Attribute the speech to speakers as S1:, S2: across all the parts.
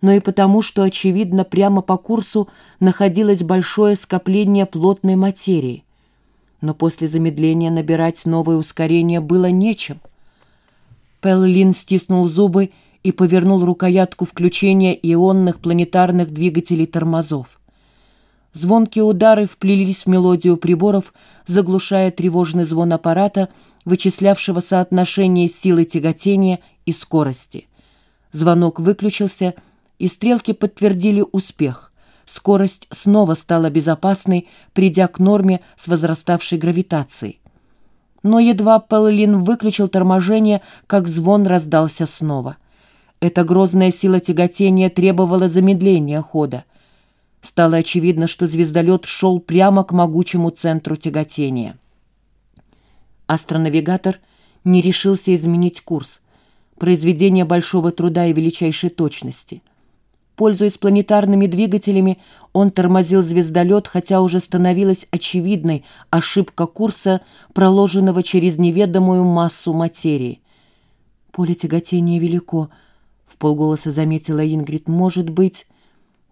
S1: но и потому, что, очевидно, прямо по курсу находилось большое скопление плотной материи. Но после замедления набирать новое ускорение было нечем. Пеллин стиснул зубы и повернул рукоятку включения ионных планетарных двигателей тормозов. Звонкие удары вплелись в мелодию приборов, заглушая тревожный звон аппарата, вычислявшего соотношение силы тяготения и скорости. Звонок выключился, и стрелки подтвердили успех. Скорость снова стала безопасной, придя к норме с возраставшей гравитацией. Но едва Пеллин выключил торможение, как звон раздался снова. Эта грозная сила тяготения требовала замедления хода. Стало очевидно, что звездолет шел прямо к могучему центру тяготения. Астронавигатор не решился изменить курс. Произведение большого труда и величайшей точности. Пользуясь планетарными двигателями, он тормозил звездолет, хотя уже становилась очевидной ошибка курса, проложенного через неведомую массу материи. «Поле тяготения велико», — в полголоса заметила Ингрид. «Может быть...»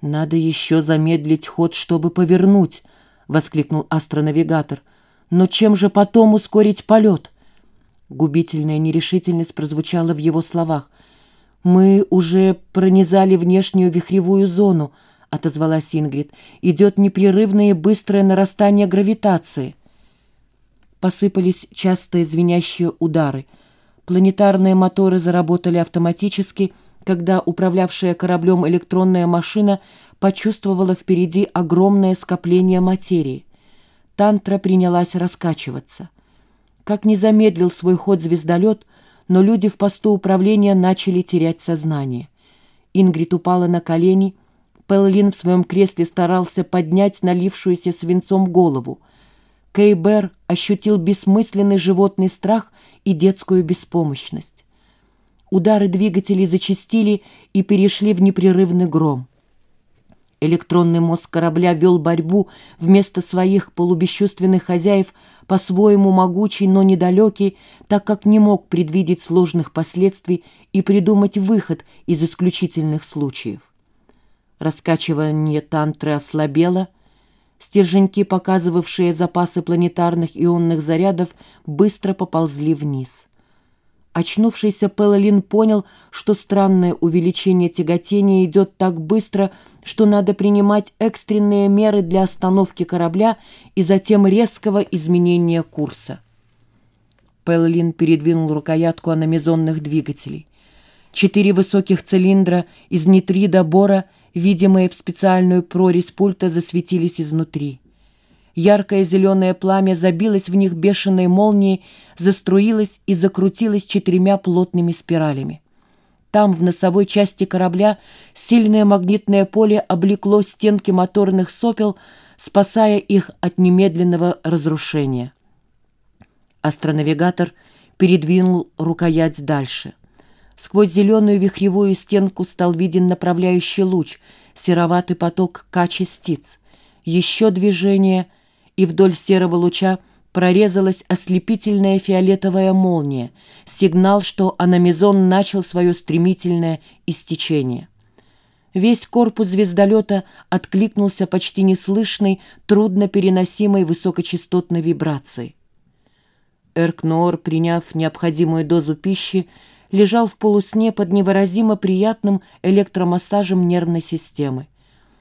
S1: «Надо еще замедлить ход, чтобы повернуть», — воскликнул астронавигатор. «Но чем же потом ускорить полет?» Губительная нерешительность прозвучала в его словах. «Мы уже пронизали внешнюю вихревую зону», — отозвалась Ингрид. «Идет непрерывное и быстрое нарастание гравитации». Посыпались частые звенящие удары. Планетарные моторы заработали автоматически — когда управлявшая кораблем электронная машина почувствовала впереди огромное скопление материи. Тантра принялась раскачиваться. Как не замедлил свой ход звездолет, но люди в посту управления начали терять сознание. Ингрид упала на колени, Пеллин в своем кресле старался поднять налившуюся свинцом голову. Кейбер ощутил бессмысленный животный страх и детскую беспомощность. Удары двигателей зачастили и перешли в непрерывный гром. Электронный мозг корабля вел борьбу вместо своих полубесчувственных хозяев, по-своему могучий, но недалекий, так как не мог предвидеть сложных последствий и придумать выход из исключительных случаев. Раскачивание тантры ослабело, стерженьки, показывавшие запасы планетарных ионных зарядов, быстро поползли вниз. Очнувшийся Пеллин понял, что странное увеличение тяготения идет так быстро, что надо принимать экстренные меры для остановки корабля и затем резкого изменения курса. Пеллин передвинул рукоятку аномизонных двигателей. Четыре высоких цилиндра из нитрида бора, видимые в специальную прорезь пульта, засветились изнутри. Яркое зеленое пламя забилось в них бешеной молнией, заструилось и закрутилось четырьмя плотными спиралями. Там, в носовой части корабля, сильное магнитное поле облекло стенки моторных сопел, спасая их от немедленного разрушения. Астронавигатор передвинул рукоять дальше. Сквозь зеленую вихревую стенку стал виден направляющий луч, сероватый поток К-частиц. Еще движение — и вдоль серого луча прорезалась ослепительная фиолетовая молния, сигнал, что аномизон начал свое стремительное истечение. Весь корпус звездолета откликнулся почти неслышной, трудно переносимой высокочастотной вибрацией. Эркноор, приняв необходимую дозу пищи, лежал в полусне под невыразимо приятным электромассажем нервной системы.